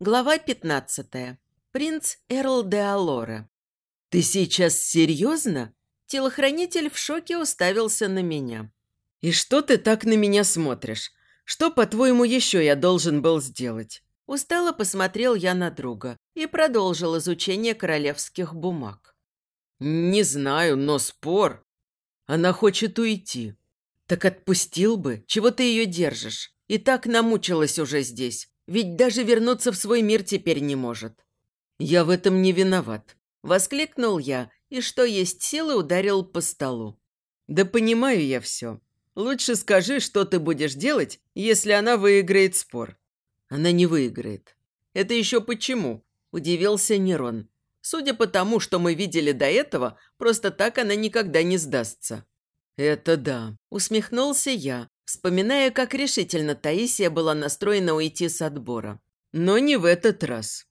Глава 15. Принц Эрл де Алора. «Ты сейчас серьезно?» Телохранитель в шоке уставился на меня. «И что ты так на меня смотришь? Что, по-твоему, еще я должен был сделать?» Устало посмотрел я на друга и продолжил изучение королевских бумаг. «Не знаю, но спор. Она хочет уйти. Так отпустил бы, чего ты ее держишь? И так намучилась уже здесь. Ведь даже вернуться в свой мир теперь не может. Я в этом не виноват. Воскликнул я и, что есть силы, ударил по столу. Да понимаю я все. Лучше скажи, что ты будешь делать, если она выиграет спор. Она не выиграет. Это еще почему? Удивился Нерон. Судя по тому, что мы видели до этого, просто так она никогда не сдастся. «Это да», – усмехнулся я, вспоминая, как решительно Таисия была настроена уйти с отбора. Но не в этот раз.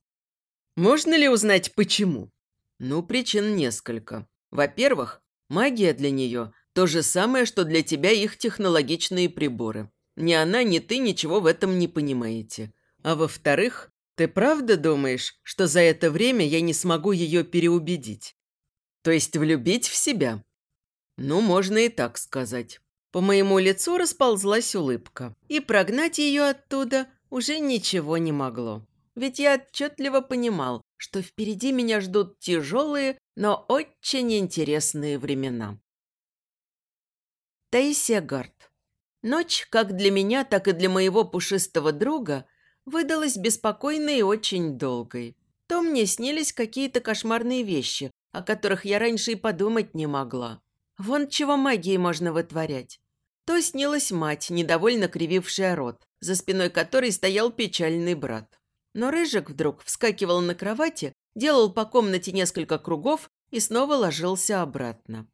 Можно ли узнать, почему? Ну, причин несколько. Во-первых, магия для нее – то же самое, что для тебя их технологичные приборы. Ни она, ни ты ничего в этом не понимаете. А во-вторых, ты правда думаешь, что за это время я не смогу ее переубедить? То есть влюбить в себя? Ну, можно и так сказать. По моему лицу расползлась улыбка, и прогнать ее оттуда уже ничего не могло. Ведь я отчетливо понимал, что впереди меня ждут тяжелые, но очень интересные времена. Таисия Гард. Ночь, как для меня, так и для моего пушистого друга, выдалась беспокойной и очень долгой. То мне снились какие-то кошмарные вещи, о которых я раньше и подумать не могла. Вон чего магией можно вытворять то снилась мать, недовольно кривившая рот, за спиной которой стоял печальный брат. Но Рыжик вдруг вскакивал на кровати, делал по комнате несколько кругов и снова ложился обратно.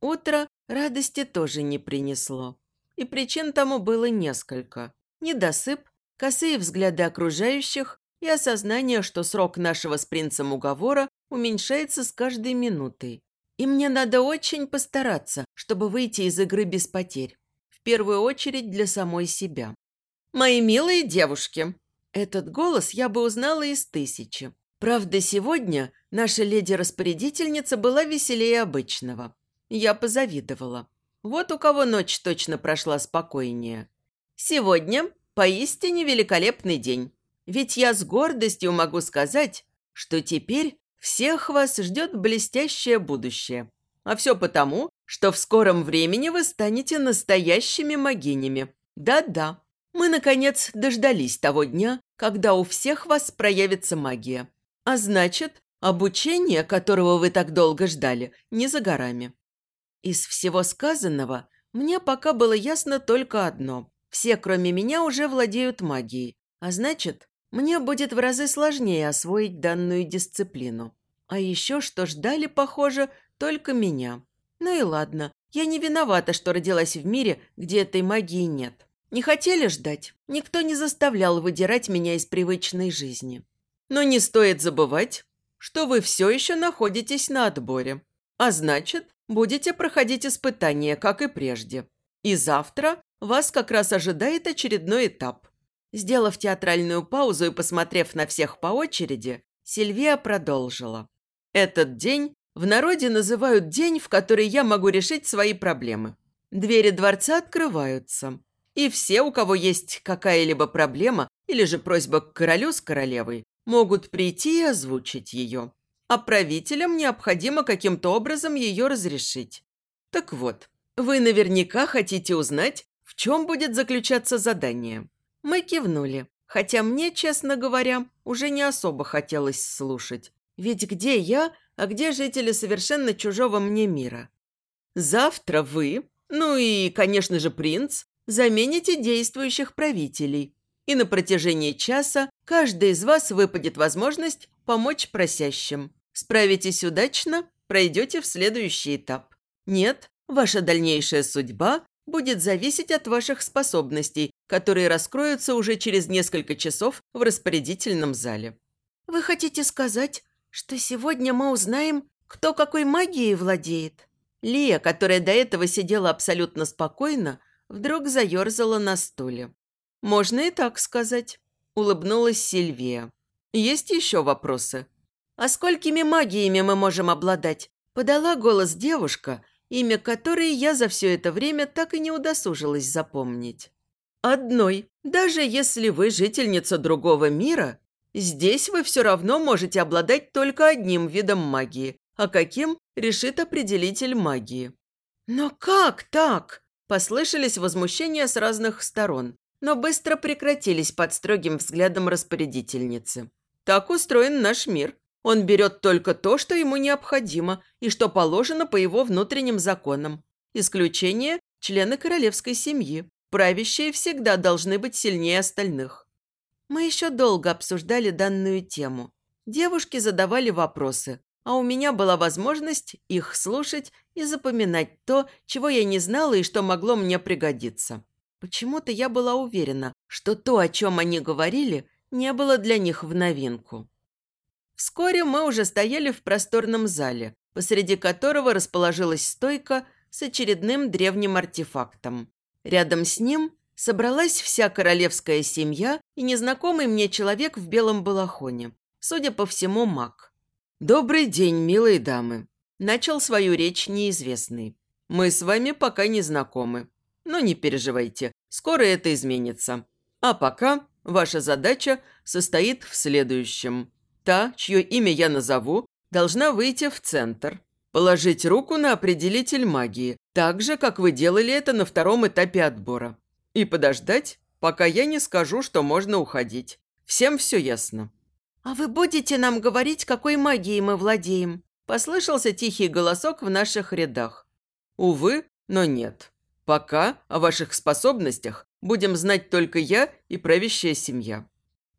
Утро радости тоже не принесло. И причин тому было несколько. Недосып, косые взгляды окружающих и осознание, что срок нашего с принцем уговора уменьшается с каждой минутой. И мне надо очень постараться, чтобы выйти из игры без потерь первую очередь для самой себя. «Мои милые девушки!» Этот голос я бы узнала из тысячи. Правда, сегодня наша леди-распорядительница была веселее обычного. Я позавидовала. Вот у кого ночь точно прошла спокойнее. Сегодня поистине великолепный день. Ведь я с гордостью могу сказать, что теперь всех вас ждет блестящее будущее. А все потому, что в скором времени вы станете настоящими могинями. Да-да, мы, наконец, дождались того дня, когда у всех вас проявится магия. А значит, обучение, которого вы так долго ждали, не за горами. Из всего сказанного мне пока было ясно только одно. Все, кроме меня, уже владеют магией. А значит, мне будет в разы сложнее освоить данную дисциплину. А еще что ждали, похоже, только меня. Ну и ладно, я не виновата, что родилась в мире, где этой магии нет. Не хотели ждать? Никто не заставлял выдирать меня из привычной жизни. Но не стоит забывать, что вы все еще находитесь на отборе. А значит, будете проходить испытания, как и прежде. И завтра вас как раз ожидает очередной этап. Сделав театральную паузу и посмотрев на всех по очереди, Сильвия продолжила. Этот день в народе называют день, в который я могу решить свои проблемы. Двери дворца открываются. И все, у кого есть какая-либо проблема или же просьба к королю с королевой, могут прийти и озвучить ее. А правителям необходимо каким-то образом ее разрешить. Так вот, вы наверняка хотите узнать, в чем будет заключаться задание. Мы кивнули, хотя мне, честно говоря, уже не особо хотелось слушать. Ведь где я, а где жители совершенно чужого мне мира? Завтра вы, ну и, конечно же, принц, замените действующих правителей. И на протяжении часа каждый из вас выпадет возможность помочь просящим. Справитесь удачно, пройдете в следующий этап. Нет, ваша дальнейшая судьба будет зависеть от ваших способностей, которые раскроются уже через несколько часов в распорядительном зале. «Вы хотите сказать, что сегодня мы узнаем, кто какой магией владеет. Лия, которая до этого сидела абсолютно спокойно, вдруг заерзала на стуле. «Можно и так сказать», – улыбнулась Сильвия. Есть еще вопросы?» «А сколькими магиями мы можем обладать?» Подала голос девушка, имя которой я за все это время так и не удосужилась запомнить. «Одной. Даже если вы жительница другого мира, здесь вы все равно можете обладать только одним видом магии, а каким решит определитель магии». «Но как так?» – послышались возмущения с разных сторон, но быстро прекратились под строгим взглядом распорядительницы. «Так устроен наш мир. Он берет только то, что ему необходимо и что положено по его внутренним законам. Исключение – члены королевской семьи. Правящие всегда должны быть сильнее остальных». Мы еще долго обсуждали данную тему. Девушки задавали вопросы, а у меня была возможность их слушать и запоминать то, чего я не знала и что могло мне пригодиться. Почему-то я была уверена, что то, о чем они говорили, не было для них в новинку. Вскоре мы уже стояли в просторном зале, посреди которого расположилась стойка с очередным древним артефактом. Рядом с ним собралась вся королевская семья и незнакомый мне человек в белом балахоне, судя по всему, маг. «Добрый день, милые дамы!» Начал свою речь неизвестный. «Мы с вами пока не знакомы. Но не переживайте, скоро это изменится. А пока ваша задача состоит в следующем. Та, чье имя я назову, должна выйти в центр, положить руку на определитель магии, так же, как вы делали это на втором этапе отбора. И подождать, пока я не скажу, что можно уходить. Всем все ясно. «А вы будете нам говорить, какой магией мы владеем?» Послышался тихий голосок в наших рядах. «Увы, но нет. Пока о ваших способностях будем знать только я и правящая семья».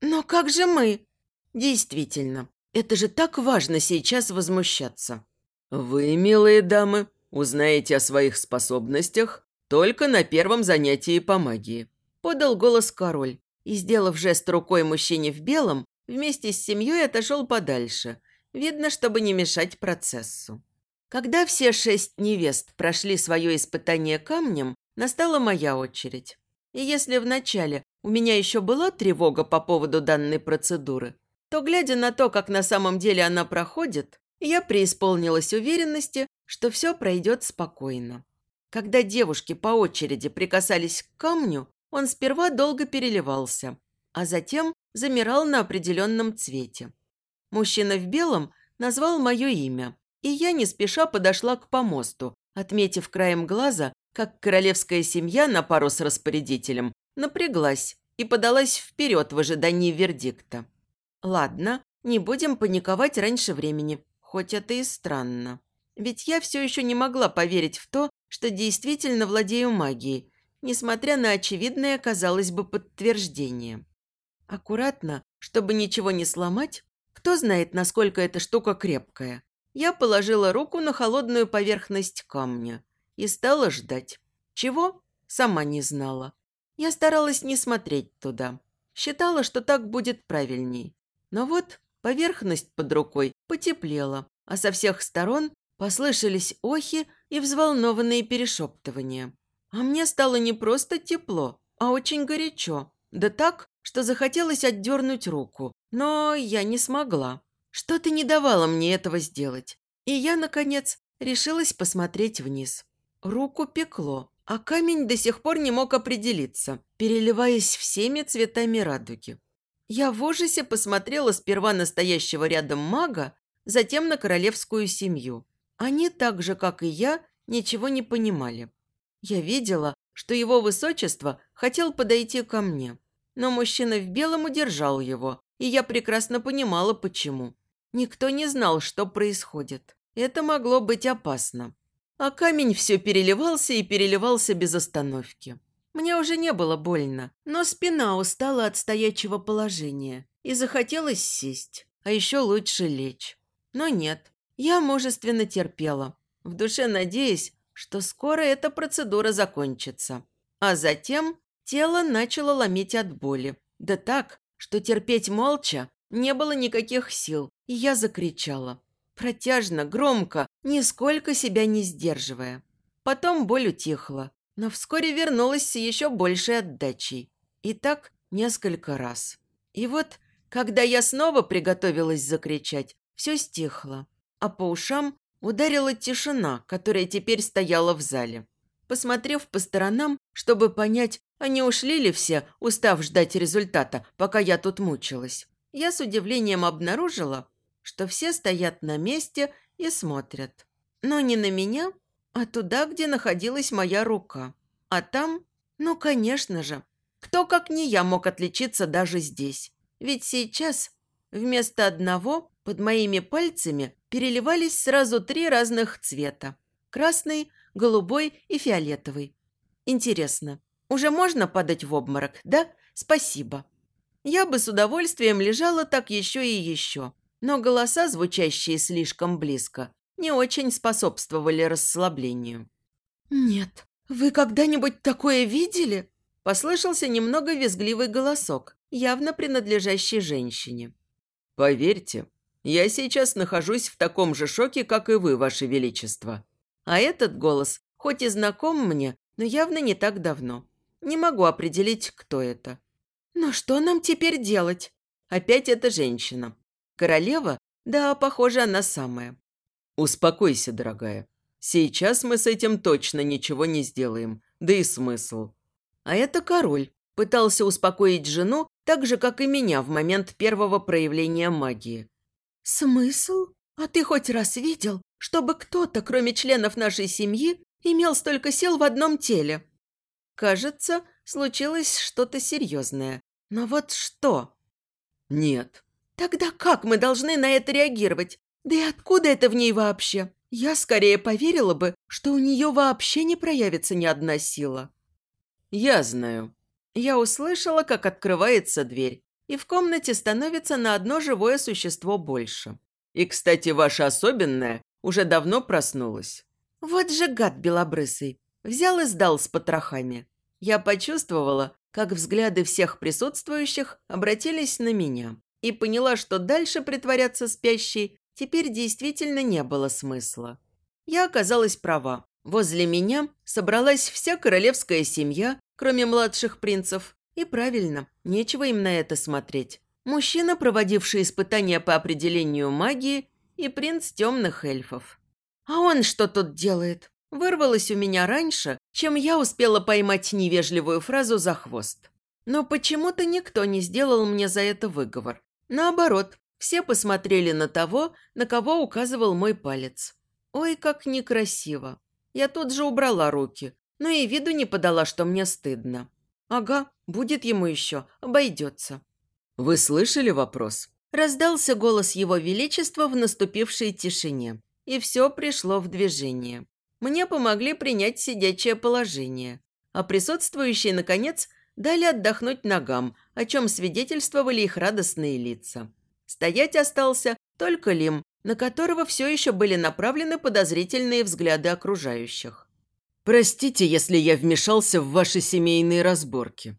«Но как же мы?» «Действительно, это же так важно сейчас возмущаться». «Вы, милые дамы, узнаете о своих способностях только на первом занятии по магии», – подал голос король и, сделав жест рукой мужчине в белом, Вместе с семьей отошел подальше, видно, чтобы не мешать процессу. Когда все шесть невест прошли свое испытание камнем, настала моя очередь. И если вначале у меня еще была тревога по поводу данной процедуры, то, глядя на то, как на самом деле она проходит, я преисполнилась уверенности, что все пройдет спокойно. Когда девушки по очереди прикасались к камню, он сперва долго переливался, а затем замирал на определенном цвете. Мужчина в белом назвал мое имя, и я не спеша подошла к помосту, отметив краем глаза, как королевская семья на пару с распорядителем напряглась и подалась вперед в ожидании вердикта. Ладно, не будем паниковать раньше времени, хоть это и странно. Ведь я все еще не могла поверить в то, что действительно владею магией, несмотря на очевидное, казалось бы, подтверждение. Аккуратно, чтобы ничего не сломать, кто знает, насколько эта штука крепкая. Я положила руку на холодную поверхность камня и стала ждать. Чего? Сама не знала. Я старалась не смотреть туда. Считала, что так будет правильней. Но вот поверхность под рукой потеплела, а со всех сторон послышались охи и взволнованные перешептывания. А мне стало не просто тепло, а очень горячо. Да так, что захотелось отдернуть руку, но я не смогла. Что-то не давало мне этого сделать. И я, наконец, решилась посмотреть вниз. Руку пекло, а камень до сих пор не мог определиться, переливаясь всеми цветами радуги. Я в ужасе посмотрела сперва на стоящего рядом мага, затем на королевскую семью. Они так же, как и я, ничего не понимали. Я видела, что его высочество хотел подойти ко мне. Но мужчина в белом удержал его, и я прекрасно понимала, почему. Никто не знал, что происходит. Это могло быть опасно. А камень все переливался и переливался без остановки. Мне уже не было больно, но спина устала от стоячего положения и захотелось сесть, а еще лучше лечь. Но нет, я мужественно терпела, в душе надеясь, что скоро эта процедура закончится. А затем Тело начало ломить от боли. Да так, что терпеть молча не было никаких сил, и я закричала. Протяжно, громко, нисколько себя не сдерживая. Потом боль утихла, но вскоре вернулась с еще большей отдачей. И так несколько раз. И вот Когда я снова приготовилась закричать, все стихло, а по ушам ударила тишина, которая теперь стояла в зале. Посмотрев по сторонам, чтобы понять, не ушли ли все, устав ждать результата, пока я тут мучилась, я с удивлением обнаружила, что все стоят на месте и смотрят. Но не на меня, а туда, где находилась моя рука. А там, ну, конечно же, кто, как не я, мог отличиться даже здесь. Ведь сейчас вместо одного под моими пальцами переливались сразу три разных цвета. Красный, голубой и фиолетовый. Интересно, уже можно падать в обморок, да? Спасибо. Я бы с удовольствием лежала так еще и еще. Но голоса, звучащие слишком близко, не очень способствовали расслаблению. «Нет, вы когда-нибудь такое видели?» Послышался немного визгливый голосок, явно принадлежащий женщине. «Поверьте, я сейчас нахожусь в таком же шоке, как и вы, Ваше Величество». А этот голос, хоть и знаком мне, но явно не так давно. Не могу определить, кто это. «Но что нам теперь делать?» Опять эта женщина. Королева? Да, похоже, она самая. «Успокойся, дорогая. Сейчас мы с этим точно ничего не сделаем. Да и смысл». А это король. Пытался успокоить жену так же, как и меня в момент первого проявления магии. «Смысл? А ты хоть раз видел, чтобы кто-то, кроме членов нашей семьи, имел столько сил в одном теле?» Кажется, случилось что-то серьезное. Но вот что? Нет. Тогда как мы должны на это реагировать? Да и откуда это в ней вообще? Я скорее поверила бы, что у нее вообще не проявится ни одна сила. Я знаю. Я услышала, как открывается дверь и в комнате становится на одно живое существо больше. И, кстати, ваша особенная уже давно проснулась. Вот же гад белобрысый. Взял и сдал с потрохами. Я почувствовала, как взгляды всех присутствующих обратились на меня и поняла, что дальше притворяться спящей теперь действительно не было смысла. Я оказалась права. Возле меня собралась вся королевская семья, кроме младших принцев, и правильно, нечего им на это смотреть. Мужчина, проводивший испытания по определению магии, и принц темных эльфов. А он что тут делает? Вырвалось у меня раньше, чем я успела поймать невежливую фразу за хвост. Но почему-то никто не сделал мне за это выговор. Наоборот, все посмотрели на того, на кого указывал мой палец. Ой, как некрасиво. Я тут же убрала руки, но и виду не подала, что мне стыдно. Ага, будет ему еще, обойдется. «Вы слышали вопрос?» Раздался голос его величества в наступившей тишине, и все пришло в движение. Мне помогли принять сидячее положение, а присутствующие, наконец, дали отдохнуть ногам, о чем свидетельствовали их радостные лица. Стоять остался только Лим, на которого все еще были направлены подозрительные взгляды окружающих. «Простите, если я вмешался в ваши семейные разборки».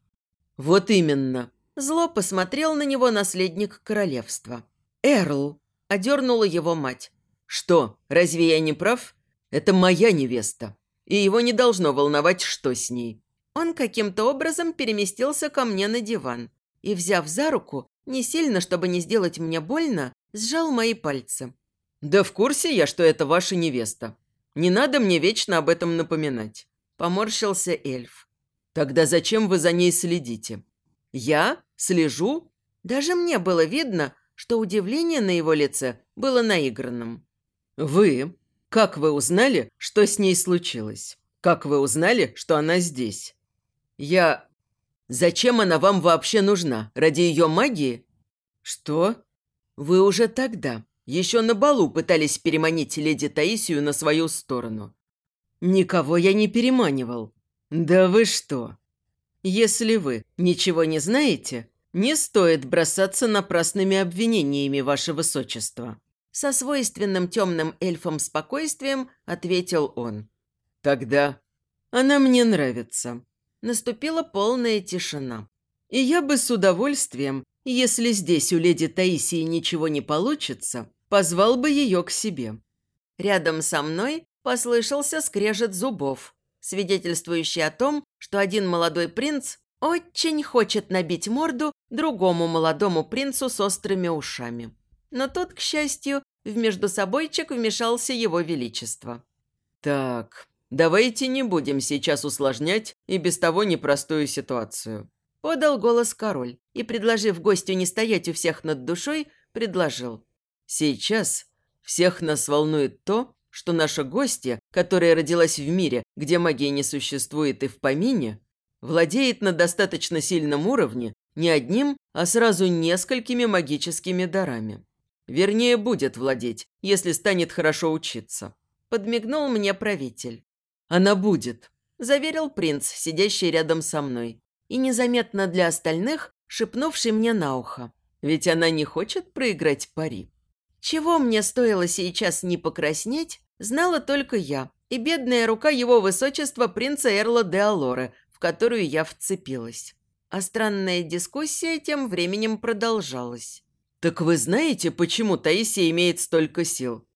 «Вот именно». Зло посмотрел на него наследник королевства. «Эрл», – одернула его мать. «Что, разве я не прав? Это моя невеста, и его не должно волновать, что с ней». Он каким-то образом переместился ко мне на диван и, взяв за руку, не сильно, чтобы не сделать мне больно, сжал мои пальцы. «Да в курсе я, что это ваша невеста. Не надо мне вечно об этом напоминать», – поморщился эльф. «Тогда зачем вы за ней следите?» «Я? Слежу?» Даже мне было видно, что удивление на его лице было наигранным. «Вы? Как вы узнали, что с ней случилось? Как вы узнали, что она здесь?» «Я... Зачем она вам вообще нужна? Ради ее магии?» «Что? Вы уже тогда, еще на балу пытались переманить леди Таисию на свою сторону. Никого я не переманивал. Да вы что? Если вы ничего не знаете, не стоит бросаться напрасными обвинениями, ваше высочество. Со свойственным темным эльфом спокойствием ответил он. Тогда она мне нравится. Наступила полная тишина. И я бы с удовольствием, если здесь у леди Таисии ничего не получится, позвал бы ее к себе. Рядом со мной послышался скрежет зубов, свидетельствующий о том, что один молодой принц Очень хочет набить морду другому молодому принцу с острыми ушами. Но тут, к счастью, в междусобойчик вмешался его величество. «Так, давайте не будем сейчас усложнять и без того непростую ситуацию», – подал голос король и, предложив гостю не стоять у всех над душой, предложил. «Сейчас всех нас волнует то, что наша гостья, которая родилась в мире, где магии не существует и в помине, владеет на достаточно сильном уровне не одним, а сразу несколькими магическими дарами. Вернее, будет владеть, если станет хорошо учиться. Подмигнул мне правитель. Она будет, заверил принц, сидящий рядом со мной. И незаметно для остальных, шепнувший мне на ухо. Ведь она не хочет проиграть пари. Чего мне стоило сейчас не покраснеть, знала только я и бедная рука его высочества принца Эрла де Алоре, в которую я вцепилась. А странная дискуссия тем временем продолжалась. «Так вы знаете, почему Таисия имеет столько сил?»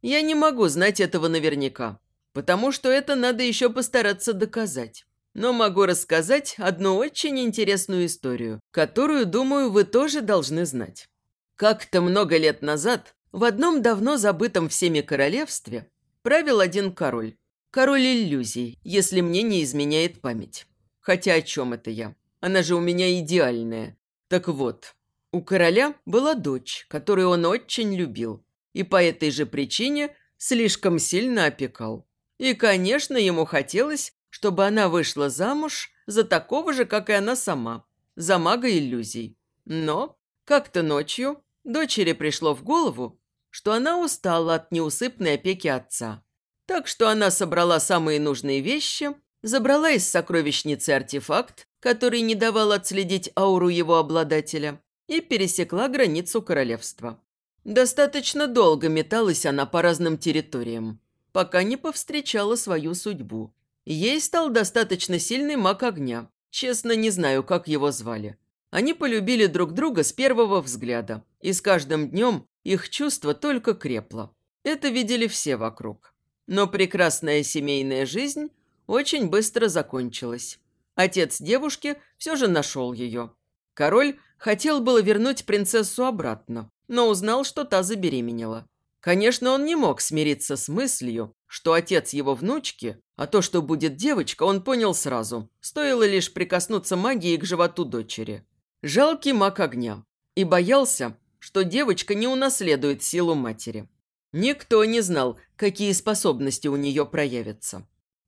«Я не могу знать этого наверняка, потому что это надо еще постараться доказать. Но могу рассказать одну очень интересную историю, которую, думаю, вы тоже должны знать. Как-то много лет назад в одном давно забытом всеми королевстве правил один король. Король иллюзий, если мне не изменяет память. Хотя о чем это я? Она же у меня идеальная. Так вот, у короля была дочь, которую он очень любил, и по этой же причине слишком сильно опекал. И, конечно, ему хотелось, чтобы она вышла замуж за такого же, как и она сама, за мага иллюзий. Но как-то ночью дочери пришло в голову, что она устала от неусыпной опеки отца. Так что она собрала самые нужные вещи, забрала из сокровищницы артефакт, который не давал отследить ауру его обладателя, и пересекла границу королевства. Достаточно долго металась она по разным территориям, пока не повстречала свою судьбу. Ей стал достаточно сильный маг огня. Честно, не знаю, как его звали. Они полюбили друг друга с первого взгляда, и с каждым днем их чувство только крепло. Это видели все вокруг. Но прекрасная семейная жизнь очень быстро закончилась. Отец девушки все же нашел ее. Король Хотел было вернуть принцессу обратно, но узнал, что та забеременела. Конечно, он не мог смириться с мыслью, что отец его внучки, а то, что будет девочка, он понял сразу. Стоило лишь прикоснуться магией к животу дочери. Жалкий маг огня. И боялся, что девочка не унаследует силу матери. Никто не знал, какие способности у нее проявятся.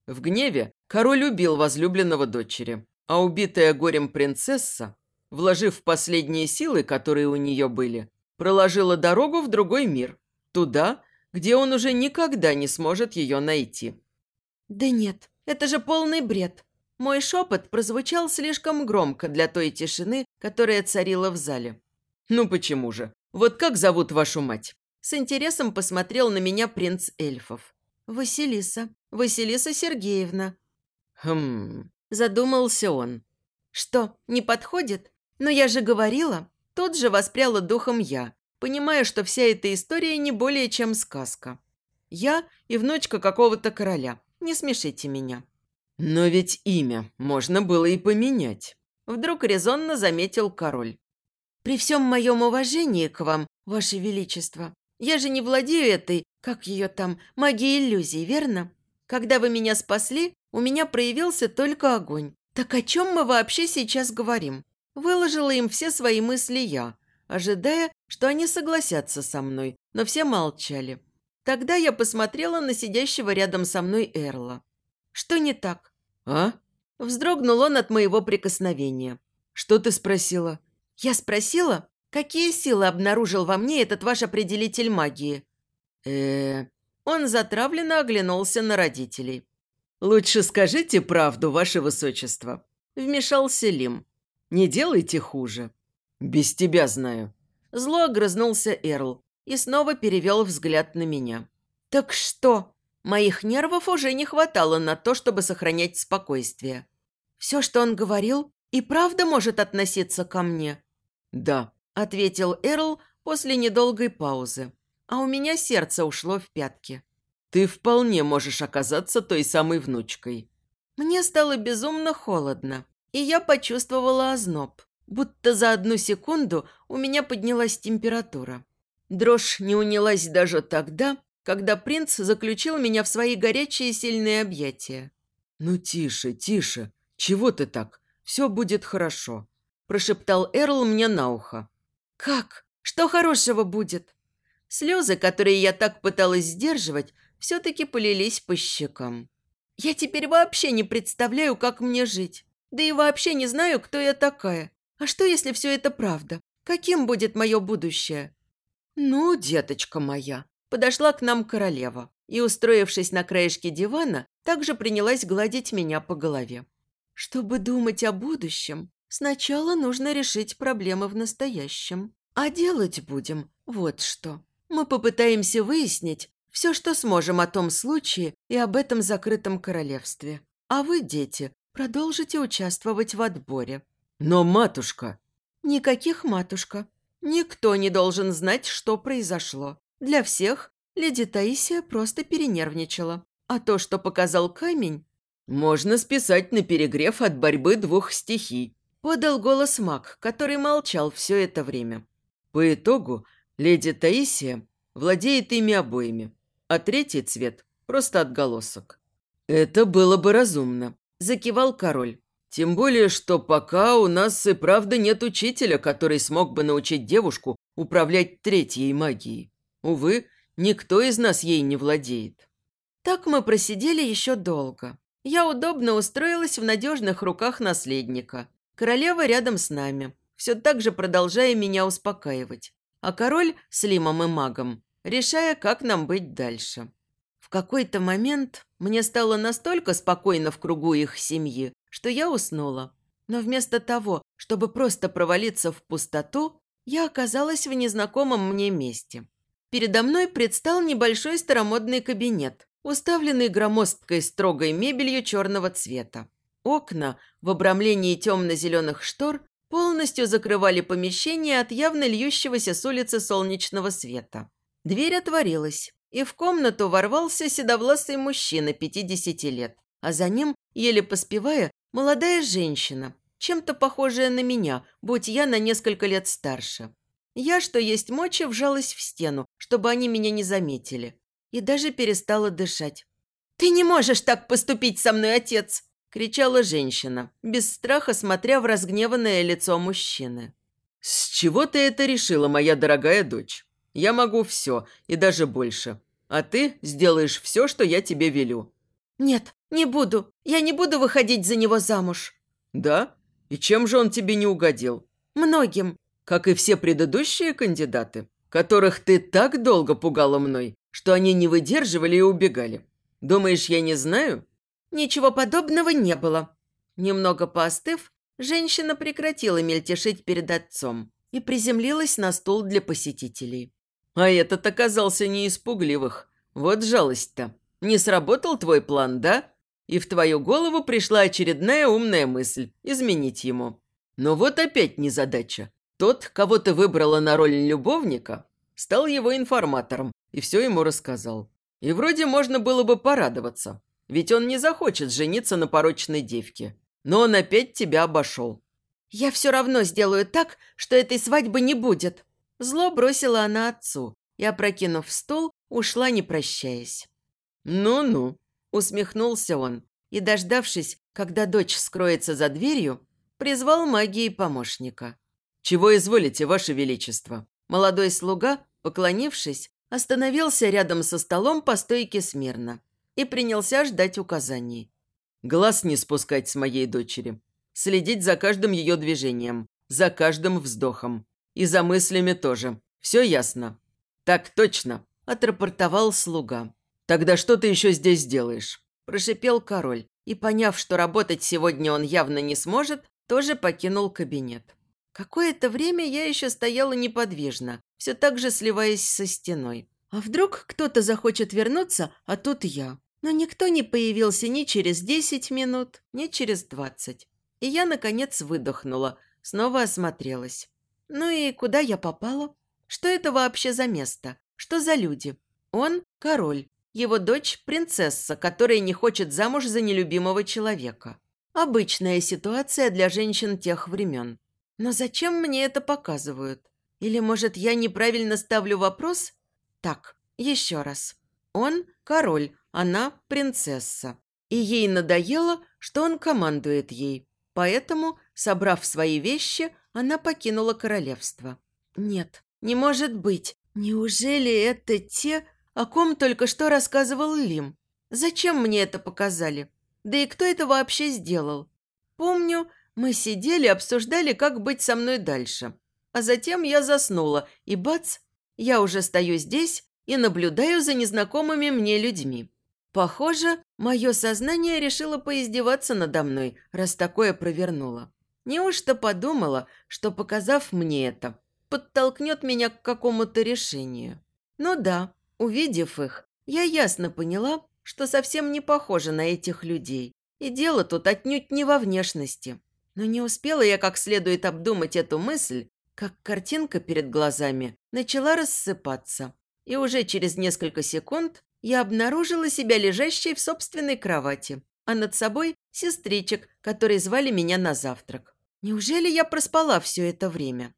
В гневе король убил возлюбленного дочери, а убитая горем принцесса вложив последние силы, которые у нее были, проложила дорогу в другой мир, туда, где он уже никогда не сможет ее найти. «Да нет, это же полный бред!» Мой шепот прозвучал слишком громко для той тишины, которая царила в зале. «Ну почему же? Вот как зовут вашу мать?» С интересом посмотрел на меня принц эльфов. «Василиса. Василиса Сергеевна». «Хм...» Задумался он. «Что, не подходит? Но я же говорила, тут же воспряла духом я, понимая, что вся эта история не более чем сказка. Я и внучка какого-то короля. Не смешите меня. Но ведь имя можно было и поменять. Вдруг резонно заметил король. При всем моем уважении к вам, ваше величество, я же не владею этой, как ее там, магией иллюзий, верно? Когда вы меня спасли, у меня проявился только огонь. Так о чем мы вообще сейчас говорим? Выложила им все свои мысли я, ожидая, что они согласятся со мной, но все молчали. Тогда я посмотрела на сидящего рядом со мной Эрла. «Что не так?» «А?» Вздрогнул он от моего прикосновения. «Что ты спросила?» «Я спросила, какие силы обнаружил во мне этот ваш определитель магии?» э Он затравленно оглянулся на родителей. «Лучше скажите правду, ваше высочество», – вмешался Лим. Не делайте хуже. Без тебя знаю». Зло огрызнулся Эрл и снова перевел взгляд на меня. «Так что?» Моих нервов уже не хватало на то, чтобы сохранять спокойствие. «Все, что он говорил, и правда может относиться ко мне?» «Да», – ответил Эрл после недолгой паузы. А у меня сердце ушло в пятки. «Ты вполне можешь оказаться той самой внучкой». Мне стало безумно холодно. и я почувствовала озноб. Будто за одну секунду у меня поднялась температура. Дрожь не унялась даже тогда, когда принц заключил меня в свои горячие сильные объятия. «Ну тише, тише. Чего ты так? Все будет хорошо», – прошептал Эрл мне на ухо. «Как? Что хорошего будет?» Слезы, которые я так пыталась сдерживать, все-таки полились по щекам. «Я теперь вообще не представляю, как мне жить. Да и вообще не знаю, кто я такая. А что, если все это правда? Каким будет мое будущее?» «Ну, деточка моя», подошла к нам королева и, устроившись на краешке дивана, также принялась гладить меня по голове. «Чтобы думать о будущем, сначала нужно решить проблемы в настоящем. А делать будем вот что. Мы попытаемся выяснить все, что сможем о том случае и об этом закрытом королевстве. А вы, дети, продолжите участвовать в отборе». «Но, матушка...» «Никаких матушка. Никто не должен знать, что произошло. Для всех леди Таисия просто перенервничала. А то, что показал камень... «Можно списать на перегрев от борьбы двух стихий», – подал голос маг, который молчал все это время. По итогу леди Таисия владеет ими обоими, а третий цвет – просто отголосок. «Это было бы разумно», – закивал король. «Тем более, что пока у нас и правда нет учителя, который смог бы научить девушку управлять третьей магией. Увы, никто из нас ей не владеет. Так мы просидели еще долго. Я удобно устроилась в надежных руках наследника. Королева рядом с нами, все так же продолжая меня успокаивать. А король с Лимом и магом, решая, как нам быть дальше. В какой-то момент мне стало настолько спокойно в кругу их семьи, что я уснула. Но вместо того, чтобы просто провалиться в пустоту, я оказалась в незнакомом мне месте. Передо мной предстал небольшой старомодный кабинет, уставленный громоздкой строгой мебелью черного цвета. Окна в обрамлении темно-зеленых штор полностью закрывали помещение от явно льющегося с улицы солнечного света. Дверь отворилась, и в комнату ворвался седовласый мужчина 50 лет, а за ним, еле поспевая, молодая женщина, чем-то похожая на меня, будь я на несколько лет старше. Я, что есть мочи, вжалась в стену, чтобы они меня не заметили. И даже перестала дышать. «Ты не можешь так поступить со мной, отец!» – кричала женщина, без страха смотря в разгневанное лицо мужчины. «С чего ты это решила, моя дорогая дочь? Я могу все, и даже больше. А ты сделаешь все, что я тебе велю». «Нет, не буду. Я не буду выходить за него замуж». «Да? И чем же он тебе не угодил?» «Многим как и все предыдущие кандидаты, которых ты так долго пугала мной, что они не выдерживали и убегали. Думаешь, я не знаю?» «Ничего подобного не было». Немного поостыв, женщина прекратила мельтешить перед отцом и приземлилась на стул для посетителей. «А этот оказался не испугливых. Вот жалость-то. Не сработал твой план, да? И в твою голову пришла очередная умная мысль – изменить ему. Но вот опять незадача. Тот, кого ты выбрала на роль любовника, стал его информатором и все ему рассказал. И вроде можно было бы порадоваться, ведь он не захочет жениться на порочной девке. Но он опять тебя обошел. «Я все равно сделаю так, что этой свадьбы не будет». Зло бросила она отцу и, опрокинув стул, ушла, не прощаясь. «Ну-ну», – усмехнулся он и, дождавшись, когда дочь скроется за дверью, призвал магии помощника. «Чего изволите, Ваше Величество?» Молодой слуга, поклонившись, остановился рядом со столом по стойке смирно и принялся ждать указаний. «Глаз не спускать с моей дочери. Следить за каждым ее движением, за каждым вздохом. И за мыслями тоже. Все ясно?» «Так точно», – отрапортовал слуга. «Тогда что ты еще здесь делаешь?» – прошипел король. И, поняв, что работать сегодня он явно не сможет, тоже покинул кабинет. Какое-то время я еще стояла неподвижно, все так же сливаясь со стеной. А вдруг кто-то захочет вернуться, а тут я? Но никто не появился ни через десять минут, ни через двадцать. И я, наконец, выдохнула, снова осмотрелась. Ну и куда я попала? Что это вообще за место? Что за люди? Он – король, его дочь – принцесса, которая не хочет замуж за нелюбимого человека. Обычная ситуация для женщин тех времен. Но зачем мне это показывают? Или, может, я неправильно ставлю вопрос? Так, еще раз. Он король, она принцесса. И ей надоело, что он командует ей. Поэтому, собрав свои вещи, она покинула королевство. Нет, не может быть. Неужели это те, о ком только что рассказывал Лим? Зачем мне это показали? Да и кто это вообще сделал? Помню, мы сидели, обсуждали, как быть со мной дальше. А затем я заснула, и бац, я уже стою здесь и наблюдаю за незнакомыми мне людьми. Похоже, мое сознание решило поиздеваться надо мной, раз такое провернуло. Неужто подумала, что, показав мне это, подтолкнет меня к какому-то решению? Ну да, увидев их, я ясно поняла, что совсем не похожа на этих людей. И дело тут отнюдь не во внешности. Но не успела я как следует обдумать эту мысль, как картинка перед глазами начала рассыпаться. И уже через несколько секунд я обнаружила себя лежащей в собственной кровати, а над собой сестричек, которые звали меня на завтрак. Неужели я проспала все это время?